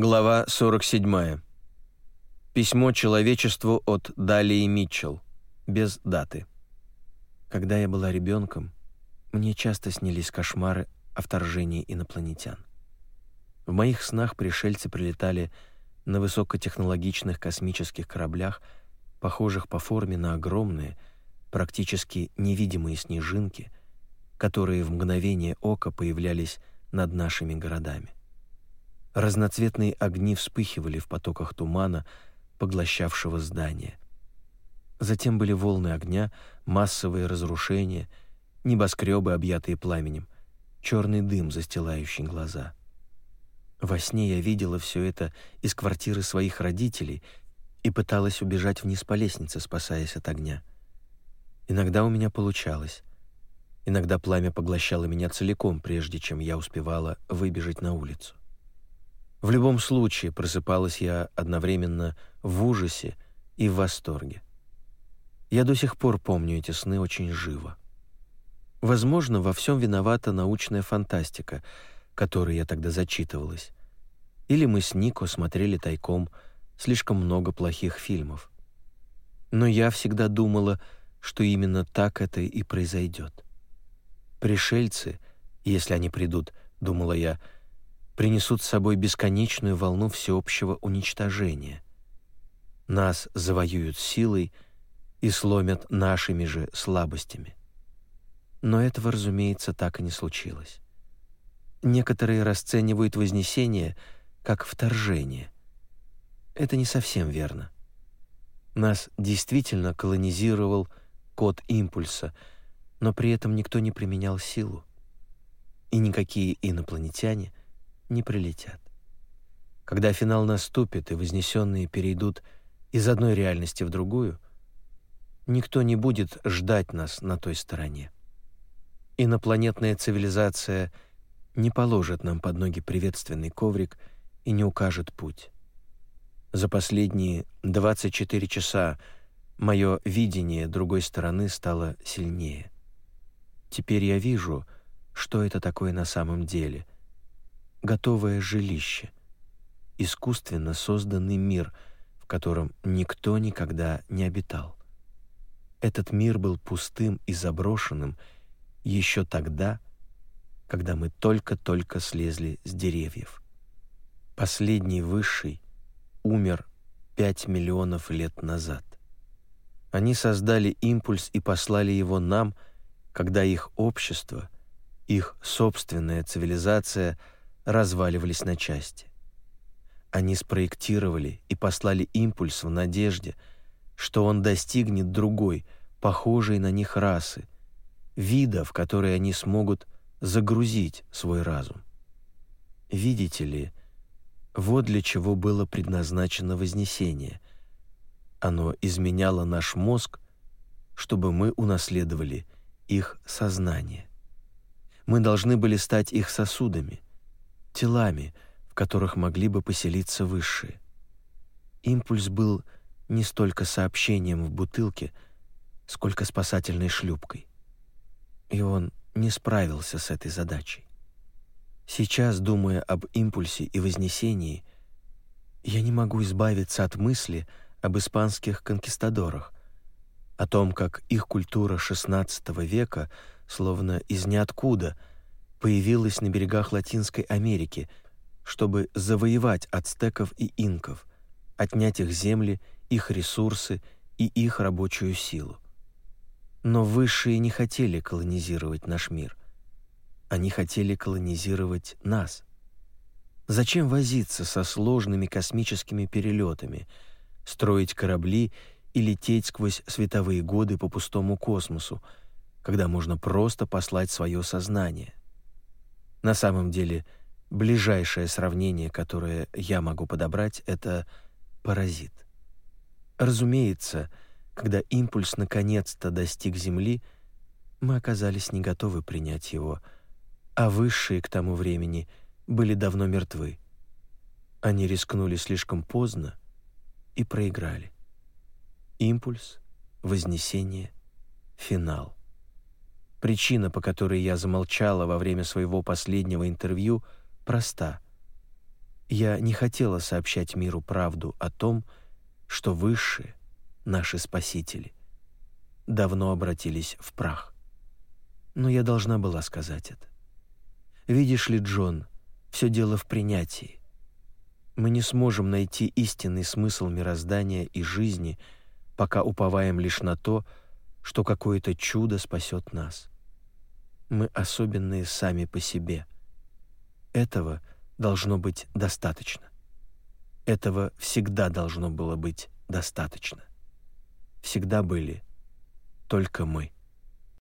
Глава 47. Письмо человечеству от Далии Митчелл. Без даты. Когда я была ребенком, мне часто снились кошмары о вторжении инопланетян. В моих снах пришельцы прилетали на высокотехнологичных космических кораблях, похожих по форме на огромные, практически невидимые снежинки, которые в мгновение ока появлялись над нашими городами. Разноцветные огни вспыхивали в потоках тумана, поглощавшего здание. Затем были волны огня, массовые разрушения, небоскребы, объятые пламенем, черный дым, застилающий глаза. Во сне я видела все это из квартиры своих родителей и пыталась убежать вниз по лестнице, спасаясь от огня. Иногда у меня получалось. Иногда пламя поглощало меня целиком, прежде чем я успевала выбежать на улицу. В любом случае просыпалась я одновременно в ужасе и в восторге. Я до сих пор помню эти сны очень живо. Возможно, во всем виновата научная фантастика, которой я тогда зачитывалась. Или мы с Нико смотрели тайком слишком много плохих фильмов. Но я всегда думала, что именно так это и произойдет. Пришельцы, если они придут, думала я, — принесут с собой бесконечную волну всеобщего уничтожения. Нас завоюют силой и сломят нашими же слабостями. Но этого, разумеется, так и не случилось. Некоторые расценивают Вознесение как вторжение. Это не совсем верно. Нас действительно колонизировал код импульса, но при этом никто не применял силу. И никакие инопланетяне не прилетят. Когда финал наступит и вознесенные перейдут из одной реальности в другую, никто не будет ждать нас на той стороне. Инопланетная цивилизация не положит нам под ноги приветственный коврик и не укажет путь. За последние 24 часа мое видение другой стороны стало сильнее. Теперь я вижу, что это такое на самом деле — готовое жилище, искусственно созданный мир, в котором никто никогда не обитал. Этот мир был пустым и заброшенным еще тогда, когда мы только-только слезли с деревьев. Последний высший умер пять миллионов лет назад. Они создали импульс и послали его нам, когда их общество, их собственная цивилизация — разваливались на части. Они спроектировали и послали импульс в надежде, что он достигнет другой, похожей на них расы, вида, в который они смогут загрузить свой разум. Видите ли, вот для чего было предназначено Вознесение. Оно изменяло наш мозг, чтобы мы унаследовали их сознание. Мы должны были стать их сосудами — телами, в которых могли бы поселиться высшие. Импульс был не столько сообщением в бутылке, сколько спасательной шлюпкой. И он не справился с этой задачей. Сейчас, думая об импульсе и вознесении, я не могу избавиться от мысли об испанских конкистадорах, о том, как их культура XVI века, словно из ниоткуда — появилась на берегах Латинской Америки, чтобы завоевать ацтеков и инков, отнять их земли, их ресурсы и их рабочую силу. Но высшие не хотели колонизировать наш мир. Они хотели колонизировать нас. Зачем возиться со сложными космическими перелетами, строить корабли и лететь сквозь световые годы по пустому космосу, когда можно просто послать свое сознание? На самом деле, ближайшее сравнение, которое я могу подобрать, это паразит. Разумеется, когда импульс наконец-то достиг Земли, мы оказались не готовы принять его, а высшие к тому времени были давно мертвы. Они рискнули слишком поздно и проиграли. Импульс, вознесение, финал. Причина, по которой я замолчала во время своего последнего интервью, проста. Я не хотела сообщать миру правду о том, что высшие, наши спасители, давно обратились в прах. Но я должна была сказать это. Видишь ли, Джон, все дело в принятии. Мы не сможем найти истинный смысл мироздания и жизни, пока уповаем лишь на то, что какое-то чудо спасет нас. Мы особенные сами по себе. Этого должно быть достаточно. Этого всегда должно было быть достаточно. Всегда были только мы.